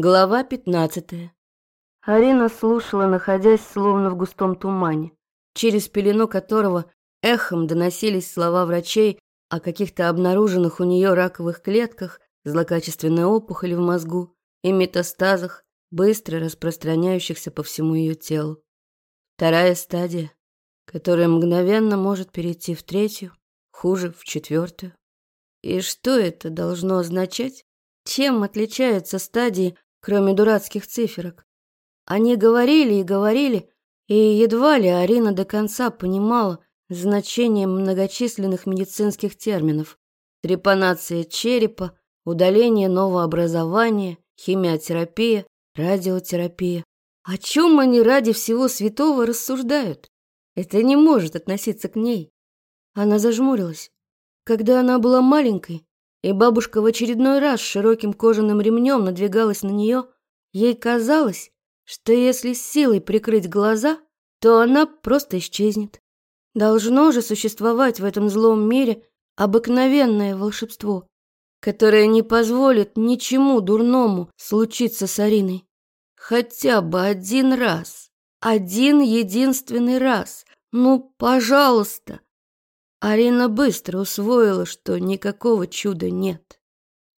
Глава пятнадцатая. Арина слушала, находясь словно в густом тумане, через пелену которого эхом доносились слова врачей о каких-то обнаруженных у нее раковых клетках, злокачественной опухоли в мозгу и метастазах, быстро распространяющихся по всему ее телу. Вторая стадия, которая мгновенно может перейти в третью, хуже в четвертую. И что это должно означать? Чем отличаются стадии кроме дурацких циферок. Они говорили и говорили, и едва ли Арина до конца понимала значение многочисленных медицинских терминов. Трепанация черепа, удаление новообразования, химиотерапия, радиотерапия. О чем они ради всего святого рассуждают? Это не может относиться к ней. Она зажмурилась. Когда она была маленькой, и бабушка в очередной раз широким кожаным ремнем надвигалась на нее, ей казалось, что если с силой прикрыть глаза, то она просто исчезнет. Должно же существовать в этом злом мире обыкновенное волшебство, которое не позволит ничему дурному случиться с Ариной. Хотя бы один раз, один единственный раз, ну, пожалуйста, Арина быстро усвоила, что никакого чуда нет.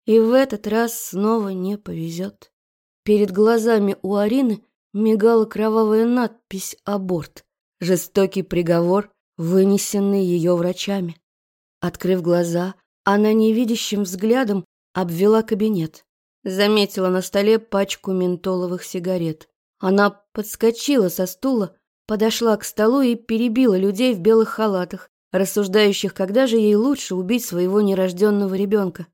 И в этот раз снова не повезет. Перед глазами у Арины мигала кровавая надпись «Аборт», жестокий приговор, вынесенный ее врачами. Открыв глаза, она невидящим взглядом обвела кабинет. Заметила на столе пачку ментоловых сигарет. Она подскочила со стула, подошла к столу и перебила людей в белых халатах, рассуждающих, когда же ей лучше убить своего нерожденного ребенка.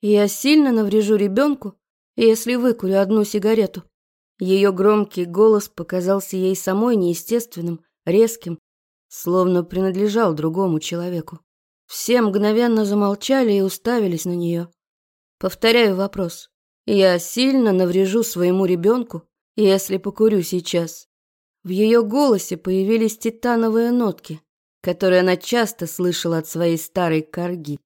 Я сильно наврежу ребенку, если выкурю одну сигарету. Ее громкий голос показался ей самой неестественным, резким, словно принадлежал другому человеку. Все мгновенно замолчали и уставились на нее. Повторяю вопрос. Я сильно наврежу своему ребенку, если покурю сейчас. В ее голосе появились титановые нотки которые она часто слышала от своей старой корги.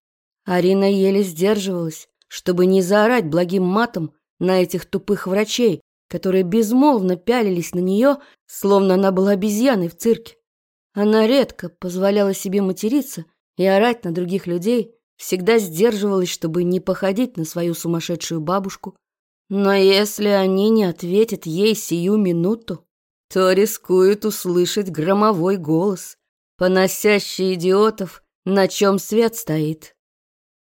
Арина еле сдерживалась, чтобы не заорать благим матом на этих тупых врачей, которые безмолвно пялились на нее, словно она была обезьяной в цирке. Она редко позволяла себе материться и орать на других людей, всегда сдерживалась, чтобы не походить на свою сумасшедшую бабушку. Но если они не ответят ей сию минуту, то рискуют услышать громовой голос, поносящий идиотов, на чем свет стоит.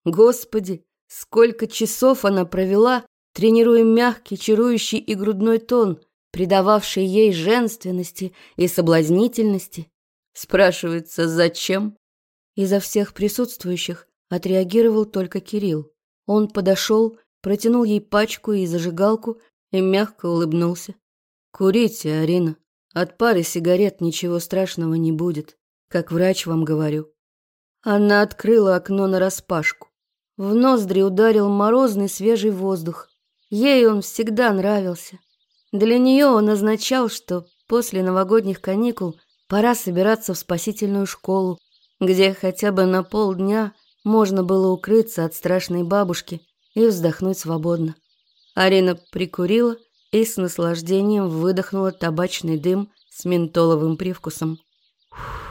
Господи, сколько часов она провела, тренируя мягкий, чарующий и грудной тон, придававший ей женственности и соблазнительности. Спрашивается, зачем? Изо всех присутствующих отреагировал только Кирилл. Он подошел, протянул ей пачку и зажигалку и мягко улыбнулся. «Курите, Арина. От пары сигарет ничего страшного не будет как врач вам говорю. Она открыла окно нараспашку. В ноздри ударил морозный свежий воздух. Ей он всегда нравился. Для нее он означал, что после новогодних каникул пора собираться в спасительную школу, где хотя бы на полдня можно было укрыться от страшной бабушки и вздохнуть свободно. Арина прикурила и с наслаждением выдохнула табачный дым с ментоловым привкусом. Фух.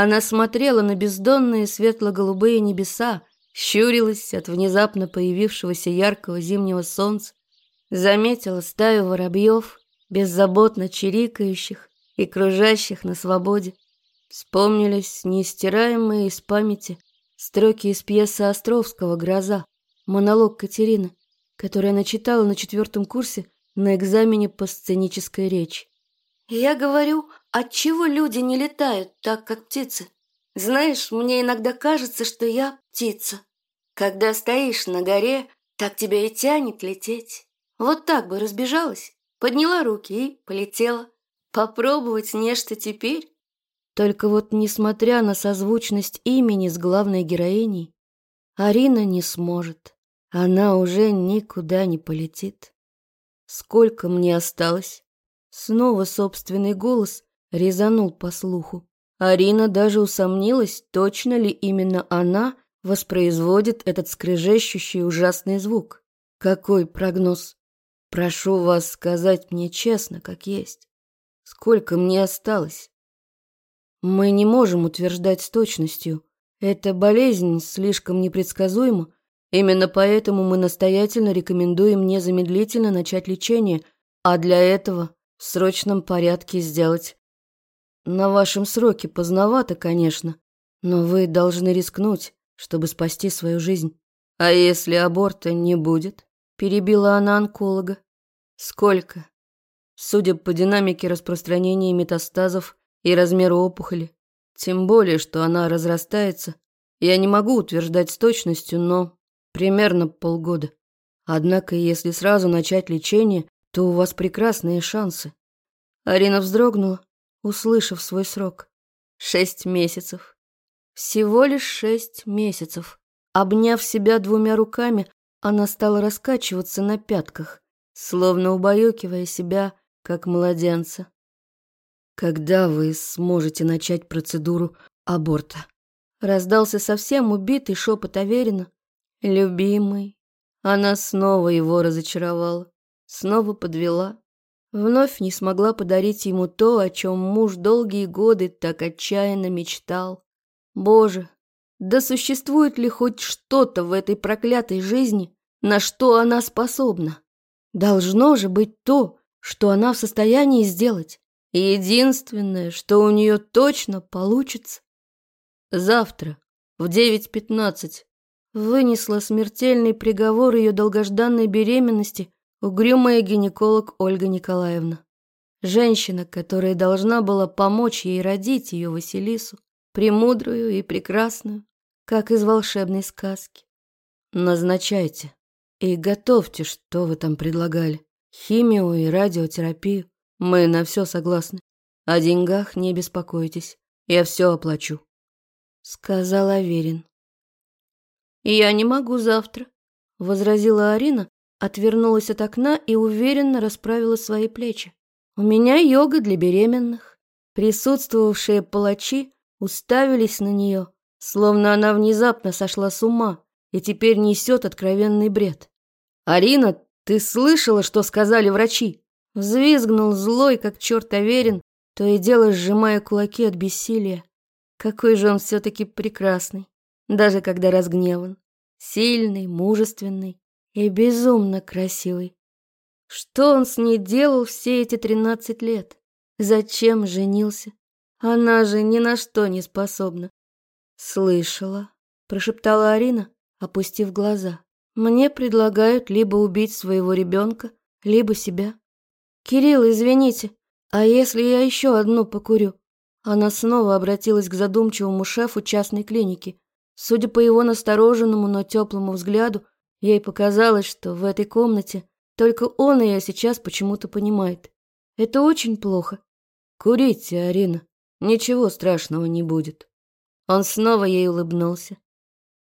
Она смотрела на бездонные светло-голубые небеса, щурилась от внезапно появившегося яркого зимнего солнца, заметила стаю воробьев, беззаботно чирикающих и кружащих на свободе. Вспомнились нестираемые из памяти строки из пьесы Островского «Гроза», монолог Катерины, который она читала на четвертом курсе на экзамене по сценической речи. Я говорю, отчего люди не летают так, как птицы? Знаешь, мне иногда кажется, что я птица. Когда стоишь на горе, так тебя и тянет лететь. Вот так бы разбежалась, подняла руки и полетела. Попробовать нечто теперь? Только вот, несмотря на созвучность имени с главной героиней, Арина не сможет. Она уже никуда не полетит. Сколько мне осталось? Снова собственный голос резанул по слуху. Арина даже усомнилась, точно ли именно она воспроизводит этот скрежещущий ужасный звук. Какой прогноз? Прошу вас сказать мне честно, как есть. Сколько мне осталось? Мы не можем утверждать с точностью. Эта болезнь слишком непредсказуема. Именно поэтому мы настоятельно рекомендуем незамедлительно начать лечение, а для этого в срочном порядке сделать. На вашем сроке поздновато, конечно, но вы должны рискнуть, чтобы спасти свою жизнь. А если аборта не будет? Перебила она онколога. Сколько? Судя по динамике распространения метастазов и размеру опухоли, тем более, что она разрастается, я не могу утверждать с точностью, но Примерно полгода. Однако, если сразу начать лечение, то у вас прекрасные шансы. Арина вздрогнула, услышав свой срок. Шесть месяцев. Всего лишь шесть месяцев. Обняв себя двумя руками, она стала раскачиваться на пятках, словно убаюкивая себя, как младенца. «Когда вы сможете начать процедуру аборта?» Раздался совсем убитый шепот Аверина, Любимый. Она снова его разочаровала, снова подвела. Вновь не смогла подарить ему то, о чем муж долгие годы так отчаянно мечтал. Боже, да существует ли хоть что-то в этой проклятой жизни, на что она способна? Должно же быть то, что она в состоянии сделать. единственное, что у нее точно получится. Завтра в девять пятнадцать вынесла смертельный приговор ее долгожданной беременности угрюмая гинеколог Ольга Николаевна. Женщина, которая должна была помочь ей родить ее Василису, премудрую и прекрасную, как из волшебной сказки. Назначайте и готовьте, что вы там предлагали. Химию и радиотерапию. Мы на все согласны. О деньгах не беспокойтесь. Я все оплачу. Сказал Аверин. «Я не могу завтра», — возразила Арина, отвернулась от окна и уверенно расправила свои плечи. «У меня йога для беременных». Присутствовавшие палачи уставились на нее, словно она внезапно сошла с ума и теперь несет откровенный бред. «Арина, ты слышала, что сказали врачи?» Взвизгнул злой, как черт Аверин, то и дело сжимая кулаки от бессилия. Какой же он все-таки прекрасный даже когда разгневан. Сильный, мужественный и безумно красивый. Что он с ней делал все эти тринадцать лет? Зачем женился? Она же ни на что не способна. Слышала, прошептала Арина, опустив глаза. Мне предлагают либо убить своего ребенка, либо себя. Кирилл, извините, а если я еще одну покурю? Она снова обратилась к задумчивому шефу частной клиники. Судя по его настороженному, но теплому взгляду, ей показалось, что в этой комнате только он ее сейчас почему-то понимает. Это очень плохо. Курите, Арина. Ничего страшного не будет. Он снова ей улыбнулся.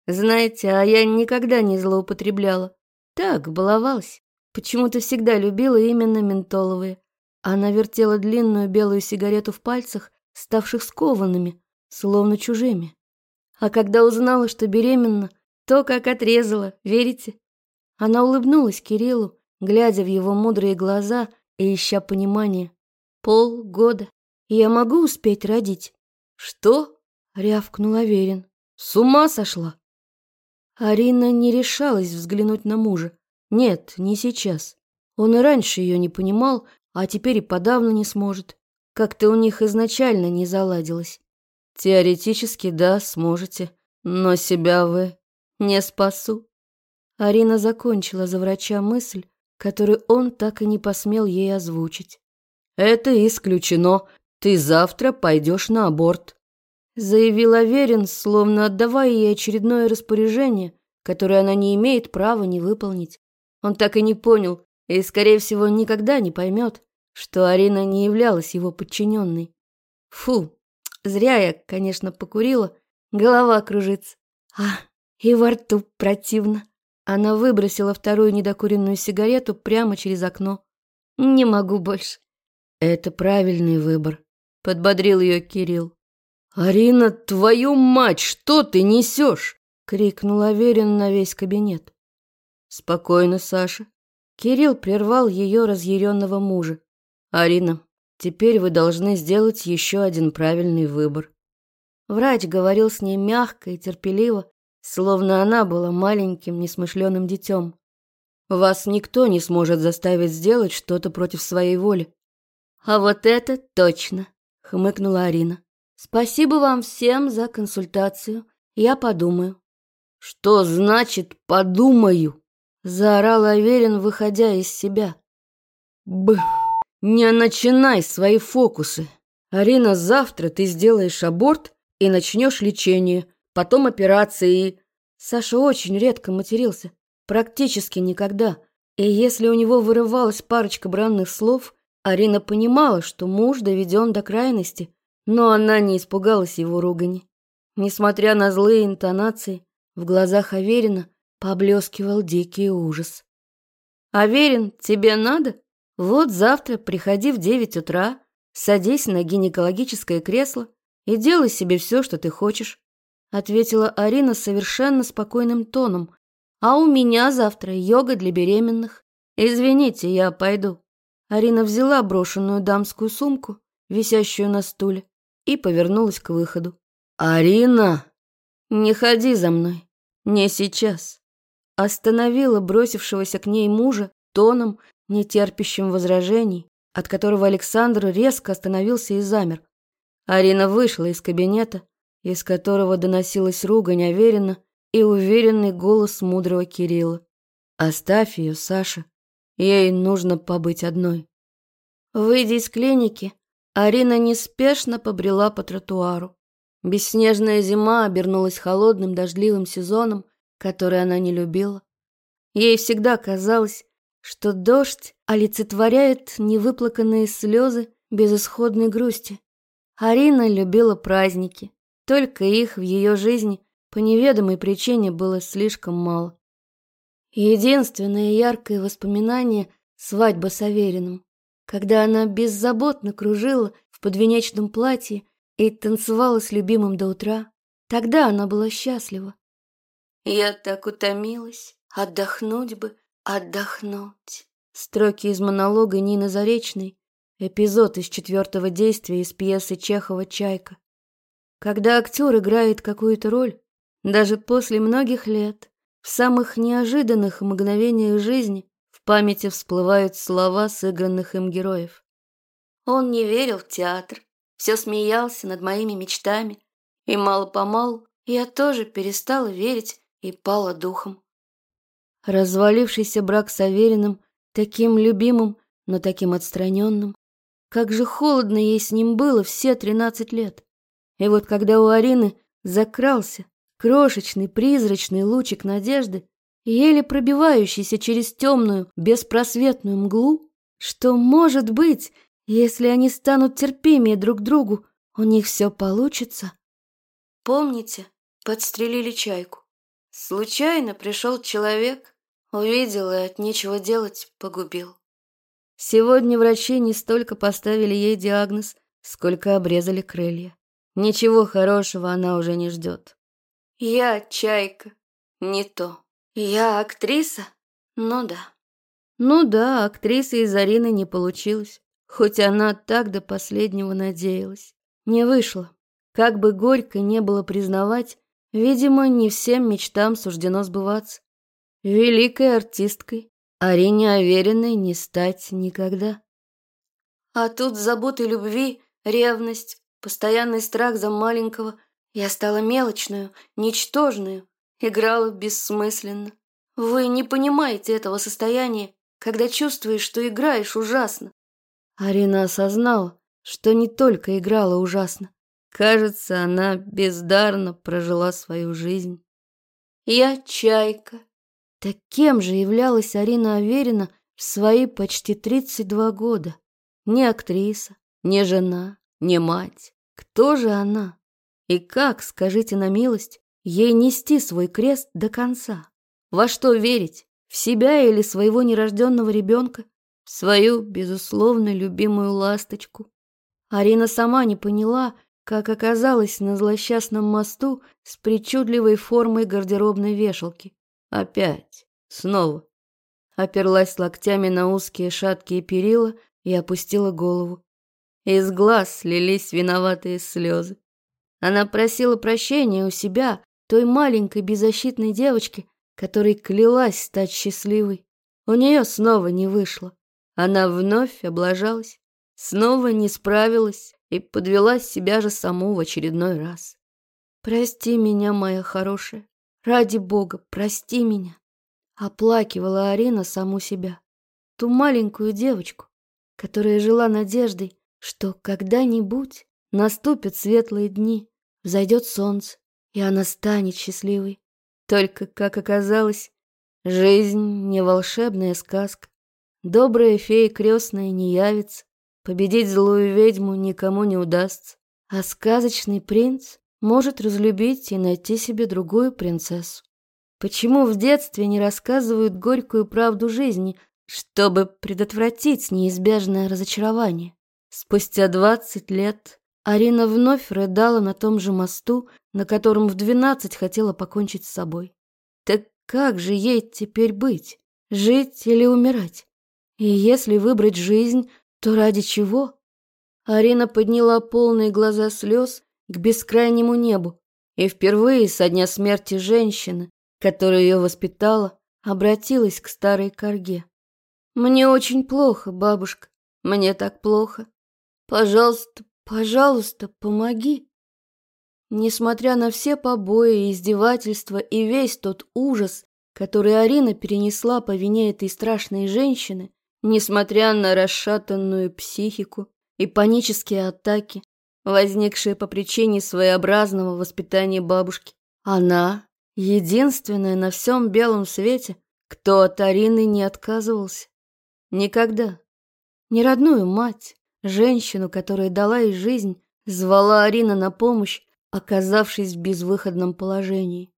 Знаете, а я никогда не злоупотребляла. Так, баловалась. Почему-то всегда любила именно ментоловые. Она вертела длинную белую сигарету в пальцах, ставших скованными, словно чужими. А когда узнала, что беременна, то как отрезала, верите? Она улыбнулась Кириллу, глядя в его мудрые глаза и ища понимания. Полгода. И я могу успеть родить? Что? Рявкнул Аверин. С ума сошла? Арина не решалась взглянуть на мужа. Нет, не сейчас. Он и раньше ее не понимал, а теперь и подавно не сможет. Как-то у них изначально не заладилось. Теоретически, да, сможете, но себя вы не спасу. Арина закончила за врача мысль, которую он так и не посмел ей озвучить. «Это исключено. Ты завтра пойдешь на аборт», — заявил Аверин, словно отдавая ей очередное распоряжение, которое она не имеет права не выполнить. Он так и не понял, и, скорее всего, никогда не поймет, что Арина не являлась его подчиненной. Фу, Зря я, конечно, покурила. Голова кружится. А, и во рту противно. Она выбросила вторую недокуренную сигарету прямо через окно. Не могу больше. Это правильный выбор, подбодрил ее Кирилл. Арина, твою мать, что ты несешь? крикнул Аверин на весь кабинет. Спокойно, Саша. Кирилл прервал ее разъяренного мужа. Арина, теперь вы должны сделать еще один правильный выбор. Врач говорил с ней мягко и терпеливо, словно она была маленьким несмышленым детем. Вас никто не сможет заставить сделать что-то против своей воли. А вот это точно, хмыкнула Арина. Спасибо вам всем за консультацию. Я подумаю. Что значит подумаю? заорал Аверин, выходя из себя. Б, не начинай свои фокусы. Арина, завтра ты сделаешь аборт и начнешь лечение, потом операции и... Саша очень редко матерился, практически никогда. И если у него вырывалась парочка бранных слов, Арина понимала, что муж доведен до крайности, но она не испугалась его ругани. Несмотря на злые интонации, в глазах Аверина поблескивал дикий ужас. «Аверин, тебе надо? Вот завтра приходи в девять утра, садись на гинекологическое кресло и делай себе все, что ты хочешь», ответила Арина совершенно спокойным тоном. «А у меня завтра йога для беременных. Извините, я пойду». Арина взяла брошенную дамскую сумку, висящую на стуле, и повернулась к выходу. «Арина!» «Не ходи за мной. Не сейчас». Остановила бросившегося к ней мужа тоном, нетерпящим возражений, от которого Александр резко остановился и замер. Арина вышла из кабинета, из которого доносилась ругань Аверина и уверенный голос мудрого Кирилла. «Оставь ее, Саша. Ей нужно побыть одной. Выйдя из клиники, Арина неспешно побрела по тротуару. Бесснежная зима обернулась холодным дождливым сезоном, который она не любила. Ей всегда казалось, что дождь олицетворяет невыплаканные слезы безысходной грусти. Арина любила праздники, только их в ее жизни по неведомой причине было слишком мало. Единственное яркое воспоминание — свадьба с Авериным, когда она беззаботно кружила в подвенечном платье и танцевала с любимым до утра. Тогда она была счастлива. «Я так утомилась, отдохнуть бы, отдохнуть». Строки из монолога Нины Заречной, эпизод из четвертого действия из пьесы Чехова «Чайка». Когда актер играет какую-то роль, даже после многих лет, в самых неожиданных мгновениях жизни в памяти всплывают слова сыгранных им героев. Он не верил в театр, все смеялся над моими мечтами, и мало-помалу я тоже перестала верить и пала духом. Развалившийся брак с Авериным, таким любимым, но таким отстраненным, как же холодно ей с ним было все тринадцать лет. И вот когда у Арины закрался Крошечный призрачный лучик надежды, еле пробивающийся через темную, беспросветную мглу, что, может быть, если они станут терпимее друг другу, у них все получится. Помните, подстрелили чайку. Случайно пришел человек, увидел и от нечего делать погубил. Сегодня врачи не столько поставили ей диагноз, сколько обрезали крылья. Ничего хорошего она уже не ждет. Я чайка. Не то. Я актриса? Ну да. Ну да, актриса из Арины не получилось. Хоть она так до последнего надеялась. Не вышло. Как бы горько не было признавать, видимо, не всем мечтам суждено сбываться. Великой артисткой Арине Авериной не стать никогда. А тут заботы любви, ревность, постоянный страх за маленького, я стала мелочную, ничтожную, играла бессмысленно. Вы не понимаете этого состояния, когда чувствуешь, что играешь ужасно. Арина осознала, что не только играла ужасно. Кажется, она бездарно прожила свою жизнь. Я чайка. Так кем же являлась Арина Аверина в свои почти 32 года? Не актриса, не жена, не мать. Кто же она? И как, скажите на милость, ей нести свой крест до конца? Во что верить? В себя или своего нерожденного ребенка? В свою, безусловно, любимую ласточку? Арина сама не поняла, как оказалась на злосчастном мосту с причудливой формой гардеробной вешалки. Опять. Снова. Оперлась локтями на узкие шаткие перила и опустила голову. Из глаз лились виноватые слезы. Она просила прощения у себя, той маленькой беззащитной девочки, которой клялась стать счастливой. У нее снова не вышло. Она вновь облажалась, снова не справилась и подвела себя же саму в очередной раз. «Прости меня, моя хорошая, ради бога, прости меня!» Оплакивала Арина саму себя, ту маленькую девочку, которая жила надеждой, что когда-нибудь наступят светлые дни, взойдет солнце, и она станет счастливой. Только, как оказалось, жизнь не волшебная сказка. Добрая фея крестная не явится, победить злую ведьму никому не удастся, а сказочный принц может разлюбить и найти себе другую принцессу. Почему в детстве не рассказывают горькую правду жизни, чтобы предотвратить неизбежное разочарование? Спустя двадцать лет Арина вновь рыдала на том же мосту, на котором в двенадцать хотела покончить с собой. Так как же ей теперь быть? Жить или умирать? И если выбрать жизнь, то ради чего? Арина подняла полные глаза слез к бескрайнему небу и впервые со дня смерти женщины, которая ее воспитала, обратилась к старой корге. «Мне очень плохо, бабушка, мне так плохо. Пожалуйста, пожалуйста, помоги». Несмотря на все побои, издевательства и весь тот ужас, который Арина перенесла по вине этой страшной женщины, Несмотря на расшатанную психику и панические атаки, возникшие по причине своеобразного воспитания бабушки, она единственная на всем белом свете, кто от Арины не отказывался. Никогда. Ни родную мать, женщину, которая дала ей жизнь, звала Арина на помощь, оказавшись в безвыходном положении,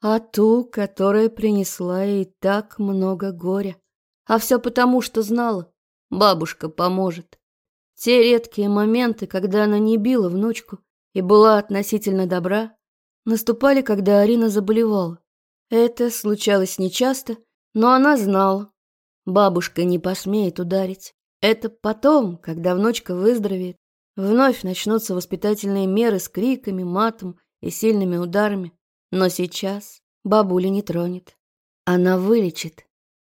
а ту, которая принесла ей так много горя. А все потому, что знала, бабушка поможет. Те редкие моменты, когда она не била внучку и была относительно добра, наступали, когда Арина заболевала. Это случалось нечасто, но она знала. Бабушка не посмеет ударить. Это потом, когда внучка выздоровеет, вновь начнутся воспитательные меры с криками, матом и сильными ударами. Но сейчас бабуля не тронет. Она вылечит.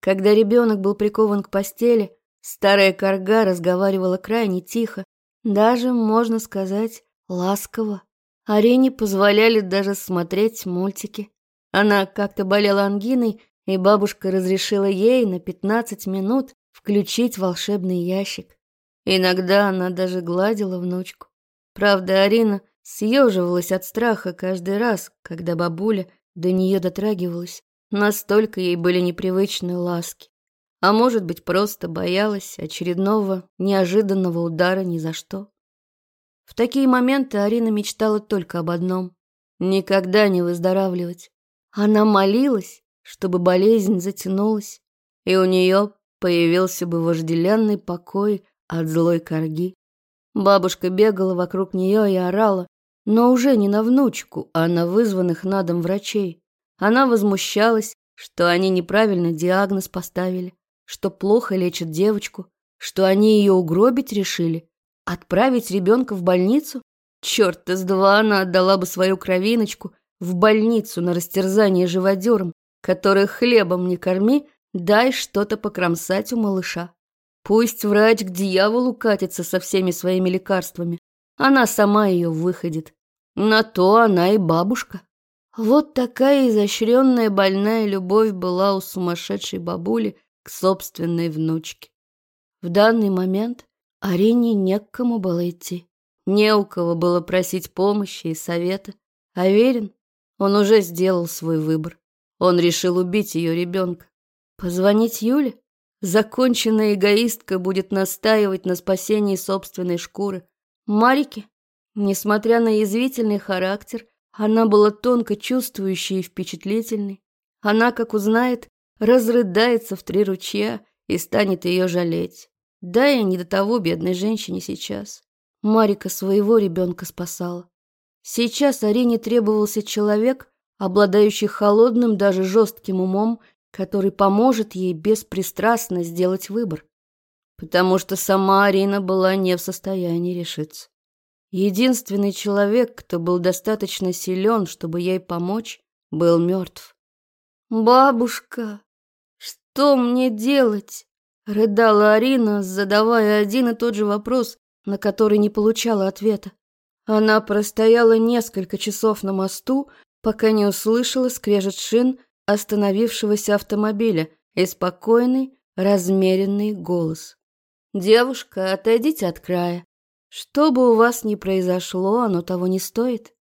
Когда ребенок был прикован к постели, старая корга разговаривала крайне тихо, даже, можно сказать, ласково. Арене позволяли даже смотреть мультики. Она как-то болела ангиной, и бабушка разрешила ей на 15 минут включить волшебный ящик. Иногда она даже гладила внучку. Правда, Арина съеживалась от страха каждый раз, когда бабуля до нее дотрагивалась. Настолько ей были непривычны ласки. А может быть, просто боялась очередного неожиданного удара ни за что. В такие моменты Арина мечтала только об одном — никогда не выздоравливать. Она молилась, чтобы болезнь затянулась, и у нее появился бы вожделенный покой от злой корги. Бабушка бегала вокруг нее и орала, но уже не на внучку, а на вызванных на дом врачей. Она возмущалась, что они неправильно диагноз поставили, что плохо лечат девочку, что они ее угробить решили, отправить ребенка в больницу. Черт из два она отдала бы свою кровиночку в больницу на растерзание живодером, которых хлебом не корми, дай что-то покромсать у малыша. Пусть врач к дьяволу катится со всеми своими лекарствами, она сама ее выходит. На то она и бабушка. Вот такая изощренная больная любовь была у сумасшедшей бабули к собственной внучке. В данный момент Арине не к кому было идти. Не у кого было просить помощи и совета. А верен, он уже сделал свой выбор. Он решил убить ее ребенка. Позвонить Юле? Законченная эгоистка будет настаивать на спасении собственной шкуры. Марике, несмотря на язвительный характер, она была тонко чувствующей и впечатлительной. Она, как узнает, разрыдается в три ручья и станет ее жалеть. Да и не до того бедной женщине сейчас. Марика своего ребенка спасала. Сейчас Арине требовался человек, обладающий холодным, даже жестким умом который поможет ей беспристрастно сделать выбор. Потому что сама Арина была не в состоянии решиться. Единственный человек, кто был достаточно силен, чтобы ей помочь, был мертв. «Бабушка, что мне делать?» — рыдала Арина, задавая один и тот же вопрос, на который не получала ответа. Она простояла несколько часов на мосту, пока не услышала скрежет шин остановившегося автомобиля и спокойный, размеренный голос. «Девушка, отойдите от края. Что бы у вас ни произошло, оно того не стоит.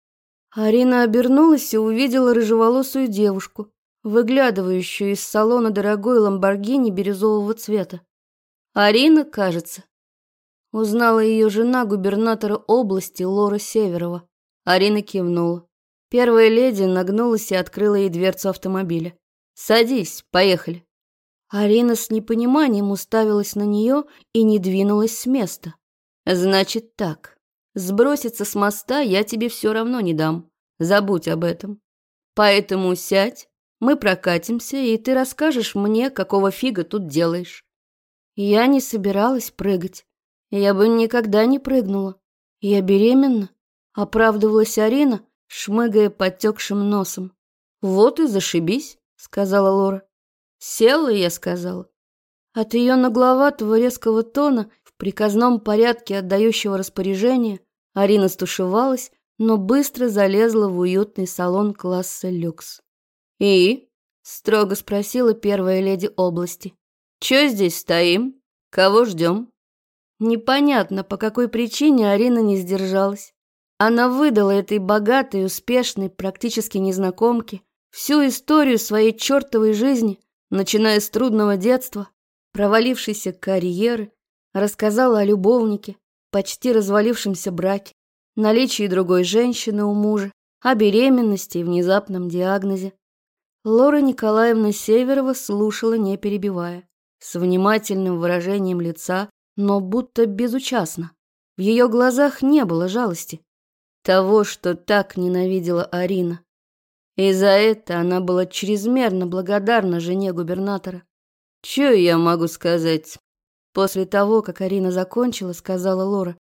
Арина обернулась и увидела рыжеволосую девушку, выглядывающую из салона дорогой ламборгини бирюзового цвета. Арина, кажется. Узнала ее жена губернатора области Лора Северова. Арина кивнула. Первая леди нагнулась и открыла ей дверцу автомобиля. «Садись, поехали». Арина с непониманием уставилась на нее и не двинулась с места. Значит так. Сброситься с моста я тебе все равно не дам. Забудь об этом. Поэтому сядь, мы прокатимся, и ты расскажешь мне, какого фига тут делаешь. Я не собиралась прыгать. Я бы никогда не прыгнула. Я беременна, оправдывалась Арина, шмыгая подтекшим носом. Вот и зашибись, сказала Лора. Села, я сказала. От ее нагловатого резкого тона приказном порядке отдающего распоряжения Арина стушевалась, но быстро залезла в уютный салон класса люкс. «И?» — строго спросила первая леди области. «Чё здесь стоим? Кого ждем?» Непонятно, по какой причине Арина не сдержалась. Она выдала этой богатой, успешной, практически незнакомке всю историю своей чертовой жизни, начиная с трудного детства, провалившейся карьеры, Рассказала о любовнике, почти развалившемся браке, наличии другой женщины у мужа, о беременности и внезапном диагнозе. Лора Николаевна Северова слушала, не перебивая, с внимательным выражением лица, но будто безучастно. В ее глазах не было жалости. Того, что так ненавидела Арина. И за это она была чрезмерно благодарна жене губернатора. Че я могу сказать? После того, как Арина закончила, сказала Лора.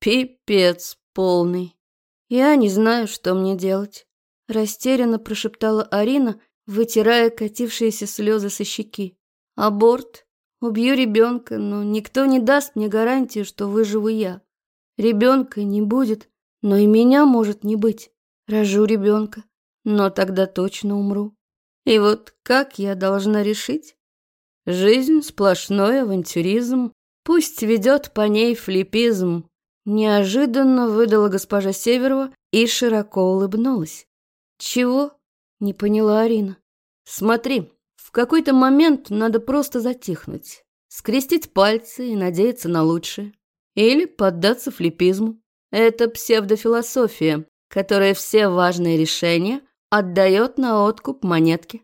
«Пипец полный. Я не знаю, что мне делать», — растерянно прошептала Арина, вытирая катившиеся слезы со щеки. «Аборт? Убью ребенка, но никто не даст мне гарантии, что выживу я. Ребенка не будет, но и меня может не быть. Рожу ребенка, но тогда точно умру. И вот как я должна решить, Жизнь сплошной авантюризм, пусть ведет по ней флипизм. Неожиданно выдала госпожа Северова и широко улыбнулась. Чего? Не поняла Арина. Смотри, в какой-то момент надо просто затихнуть, скрестить пальцы и надеяться на лучшее. Или поддаться флипизму. Это псевдофилософия, которая все важные решения отдает на откуп монетки.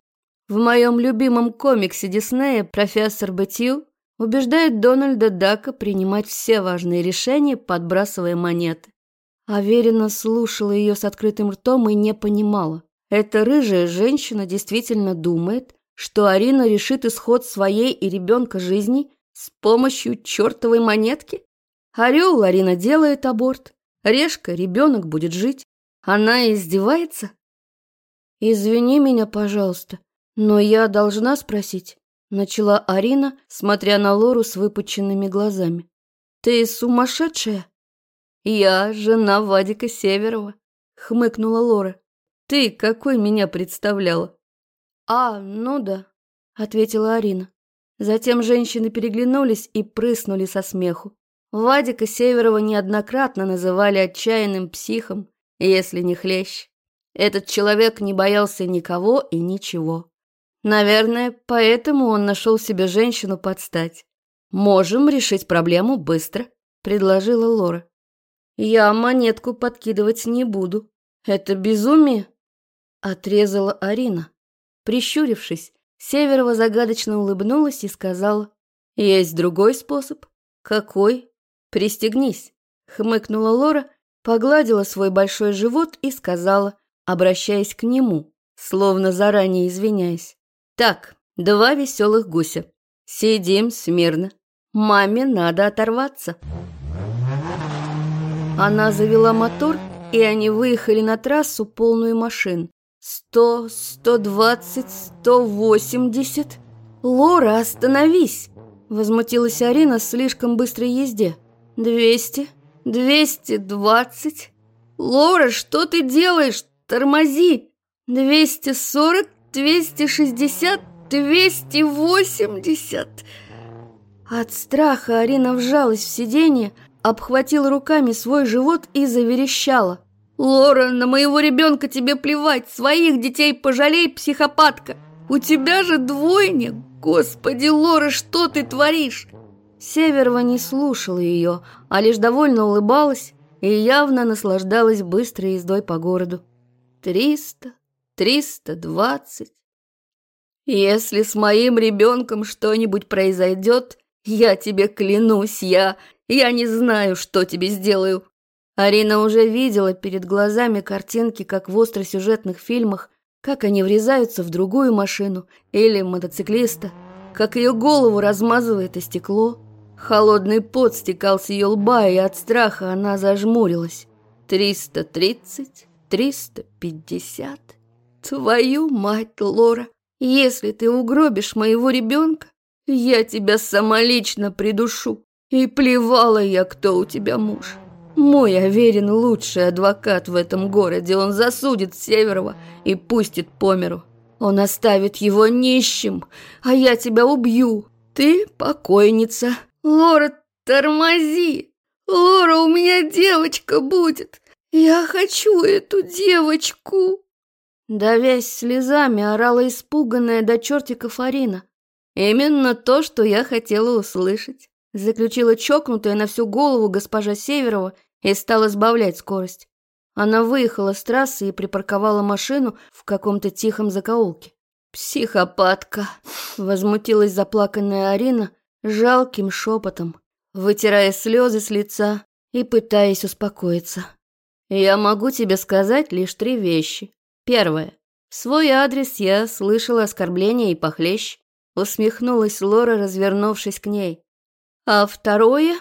В моем любимом комиксе Диснея профессор Бэтью убеждает Дональда Дака принимать все важные решения, подбрасывая монеты. Аверина слушала ее с открытым ртом и не понимала. Эта рыжая женщина действительно думает, что Арина решит исход своей и ребенка жизни с помощью чертовой монетки? Орел Арина делает аборт, решка ребенок будет жить. Она издевается? «Извини меня, пожалуйста», «Но я должна спросить», — начала Арина, смотря на Лору с выпученными глазами. «Ты сумасшедшая?» «Я жена Вадика Северова», — хмыкнула Лора. «Ты какой меня представляла?» «А, ну да», — ответила Арина. Затем женщины переглянулись и прыснули со смеху. Вадика Северова неоднократно называли отчаянным психом, если не хлещ. Этот человек не боялся никого и ничего. Наверное, поэтому он нашел себе женщину под стать. «Можем решить проблему быстро», — предложила Лора. «Я монетку подкидывать не буду. Это безумие», — отрезала Арина. Прищурившись, Северова загадочно улыбнулась и сказала, «Есть другой способ». «Какой?» «Пристегнись», — хмыкнула Лора, погладила свой большой живот и сказала, обращаясь к нему, словно заранее извиняясь. Так, два веселых гуся. Сидим смирно. Маме надо оторваться. Она завела мотор, и они выехали на трассу, полную машин. Сто, сто двадцать, сто восемьдесят. Лора, остановись! Возмутилась Арина слишком быстрой езде. Двести, двести двадцать. Лора, что ты делаешь? Тормози! Двести сорок, двести шестьдесят, двести восемьдесят. От страха Арина вжалась в сиденье, обхватила руками свой живот и заверещала. «Лора, на моего ребенка тебе плевать, своих детей пожалей, психопатка! У тебя же двойня! Господи, Лора, что ты творишь?» Северова не слушала ее, а лишь довольно улыбалась и явно наслаждалась быстрой ездой по городу. «Триста, триста двадцать. Если с моим ребенком что-нибудь произойдет, я тебе клянусь, я... Я не знаю, что тебе сделаю. Арина уже видела перед глазами картинки, как в остросюжетных фильмах, как они врезаются в другую машину или мотоциклиста, как ее голову размазывает о стекло. Холодный пот стекал с ее лба, и от страха она зажмурилась. «Триста тридцать, триста пятьдесят. Твою мать, Лора, если ты угробишь моего ребенка, я тебя самолично придушу. И плевала я, кто у тебя муж. Мой Аверин лучший адвокат в этом городе. Он засудит Северова и пустит по миру. Он оставит его нищим, а я тебя убью. Ты покойница. Лора, тормози. Лора, у меня девочка будет. Я хочу эту девочку. Давясь слезами, орала испуганная до чертиков Арина. «Именно то, что я хотела услышать», — заключила чокнутая на всю голову госпожа Северова и стала сбавлять скорость. Она выехала с трассы и припарковала машину в каком-то тихом закоулке. «Психопатка!» — возмутилась заплаканная Арина жалким шепотом, вытирая слезы с лица и пытаясь успокоиться. «Я могу тебе сказать лишь три вещи. Первое. В свой адрес я слышала оскорбления и похлещ. Усмехнулась Лора, развернувшись к ней. А второе...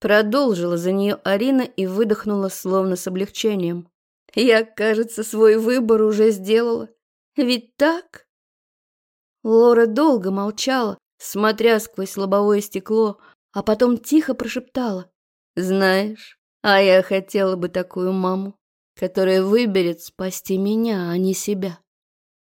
Продолжила за нее Арина и выдохнула словно с облегчением. Я, кажется, свой выбор уже сделала. Ведь так? Лора долго молчала, смотря сквозь лобовое стекло, а потом тихо прошептала. «Знаешь, а я хотела бы такую маму, которая выберет спасти меня, а не себя».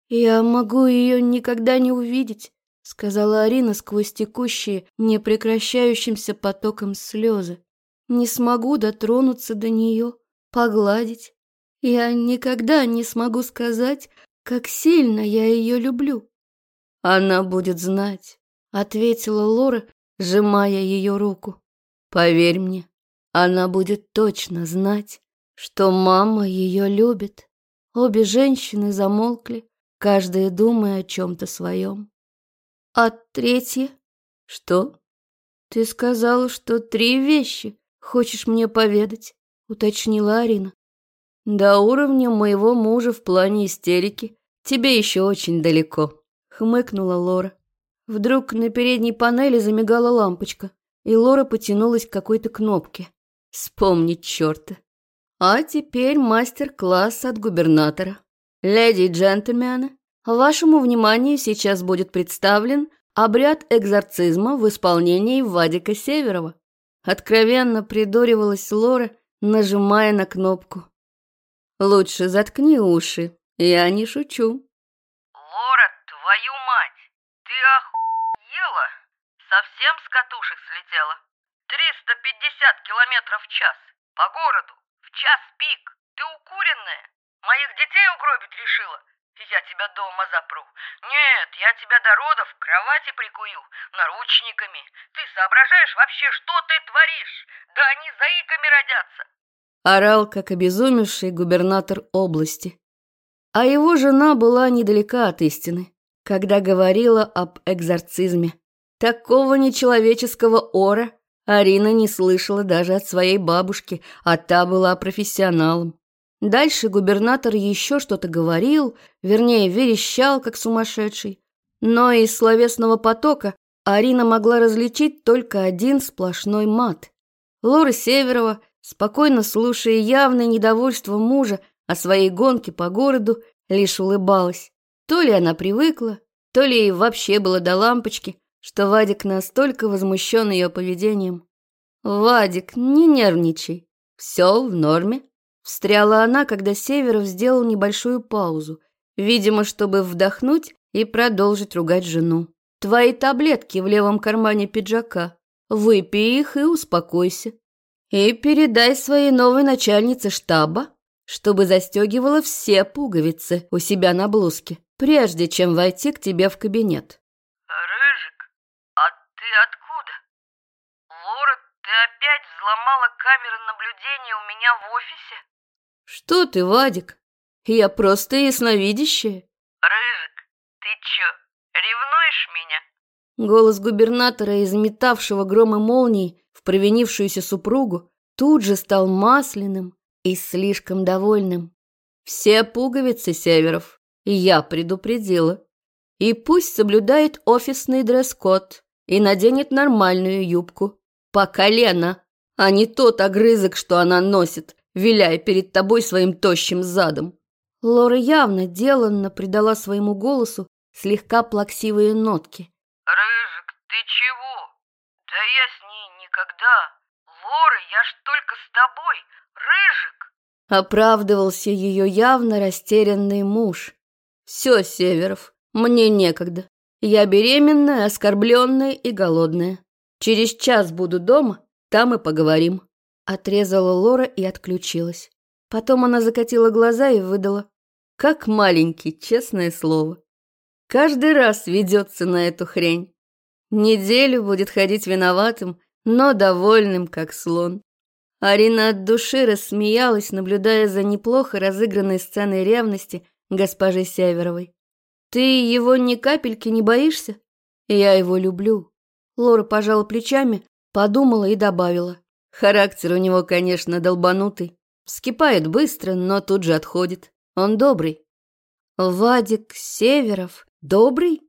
«Я могу ее никогда не увидеть», — сказала Арина сквозь текущие, непрекращающимся потоком слезы. «Не смогу дотронуться до нее, погладить. Я никогда не смогу сказать, как сильно я ее люблю». «Она будет знать», — ответила Лора, сжимая ее руку. «Поверь мне, она будет точно знать, что мама ее любит». Обе женщины замолкли, каждая думая о чем-то своем. А третье? Что? Ты сказала, что три вещи хочешь мне поведать, уточнила Арина. До уровня моего мужа в плане истерики тебе еще очень далеко, хмыкнула Лора. Вдруг на передней панели замигала лампочка, и Лора потянулась к какой-то кнопке. Вспомнить черта. А теперь мастер-класс от губернатора. Леди и джентльмены, вашему вниманию сейчас будет представлен обряд экзорцизма в исполнении Вадика Северова. Откровенно придуривалась Лора, нажимая на кнопку. Лучше заткни уши, я не шучу. Лора, твою мать? Совсем с катушек слетела? 350 километров в час, по городу, в час пик. Ты укуренная? Моих детей угробить решила? Я тебя дома запру. Нет, я тебя до родов к кровати прикую, наручниками. Ты соображаешь вообще, что ты творишь? Да они заиками родятся. Орал, как обезумевший губернатор области. А его жена была недалека от истины, когда говорила об экзорцизме. Такого нечеловеческого ора Арина не слышала даже от своей бабушки, а та была профессионалом. Дальше губернатор еще что-то говорил, вернее, верещал, как сумасшедший. Но из словесного потока Арина могла различить только один сплошной мат. Лора Северова, спокойно слушая явное недовольство мужа о своей гонке по городу, лишь улыбалась. То ли она привыкла, то ли ей вообще было до лампочки, что Вадик настолько возмущен ее поведением. «Вадик, не нервничай, все в норме», — встряла она, когда Северов сделал небольшую паузу, видимо, чтобы вдохнуть и продолжить ругать жену. «Твои таблетки в левом кармане пиджака. Выпей их и успокойся. И передай своей новой начальнице штаба, чтобы застегивала все пуговицы у себя на блузке, прежде чем войти к тебе в кабинет. Рыжик, а ты откуда? Лора, ты опять взломала камеры наблюдения у меня в офисе? Что ты, Вадик? Я просто ясновидящая. Рыжик, ты чё, ревнуешь меня? Голос губернатора, изметавшего громы молний в провинившуюся супругу, тут же стал масляным, и слишком довольным. Все пуговицы Северов, я предупредила. И пусть соблюдает офисный дресс-код и наденет нормальную юбку. По колено, а не тот огрызок, что она носит, виляя перед тобой своим тощим задом. Лора явно деланно придала своему голосу слегка плаксивые нотки. «Рыжик, ты чего? Да я с ней никогда. Лора, я ж только с тобой. Рыжик!» Оправдывался ее явно растерянный муж. «Все, Северов, мне некогда. Я беременная, оскорбленная и голодная. Через час буду дома, там и поговорим». Отрезала Лора и отключилась. Потом она закатила глаза и выдала. Как маленький, честное слово. Каждый раз ведется на эту хрень. Неделю будет ходить виноватым, но довольным, как слон. Арина от души рассмеялась, наблюдая за неплохо разыгранной сценой ревности госпожи Северовой. «Ты его ни капельки не боишься? Я его люблю». Лора пожала плечами, подумала и добавила. Характер у него, конечно, долбанутый. Вскипает быстро, но тут же отходит. Он добрый. Вадик Северов добрый?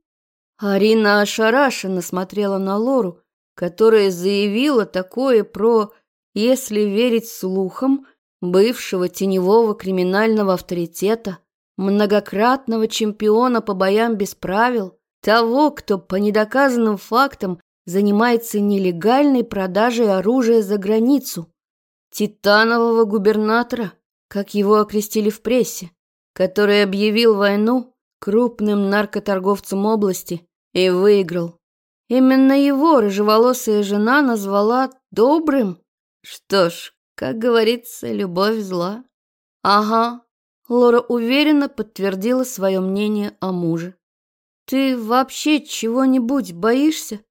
Арина ошарашенно смотрела на Лору, которая заявила такое про если верить слухам бывшего теневого криминального авторитета, многократного чемпиона по боям без правил, того, кто по недоказанным фактам занимается нелегальной продажей оружия за границу, титанового губернатора, как его окрестили в прессе, который объявил войну крупным наркоторговцам области и выиграл. Именно его рыжеволосая жена назвала добрым что ж, как говорится, любовь зла. Ага, Лора уверенно подтвердила свое мнение о муже. Ты вообще чего-нибудь боишься?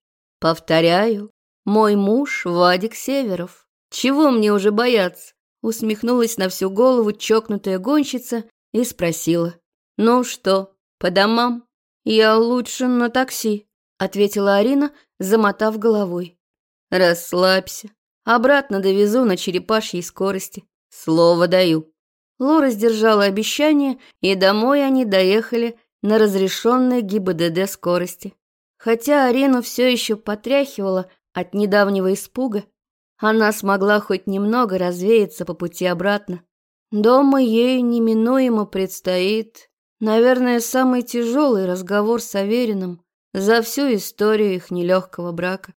Повторяю, мой муж Вадик Северов. Чего мне уже бояться? Усмехнулась на всю голову чокнутая гонщица и спросила. Ну что, по домам? Я лучше на такси, ответила Арина, замотав головой. Расслабься. Обратно довезу на черепашьей скорости. Слово даю. Лора сдержала обещание, и домой они доехали на разрешенной ГИБДД скорости. Хотя Арину все еще потряхивала от недавнего испуга, она смогла хоть немного развеяться по пути обратно. Дома ей неминуемо предстоит, наверное, самый тяжелый разговор с Авериным за всю историю их нелегкого брака.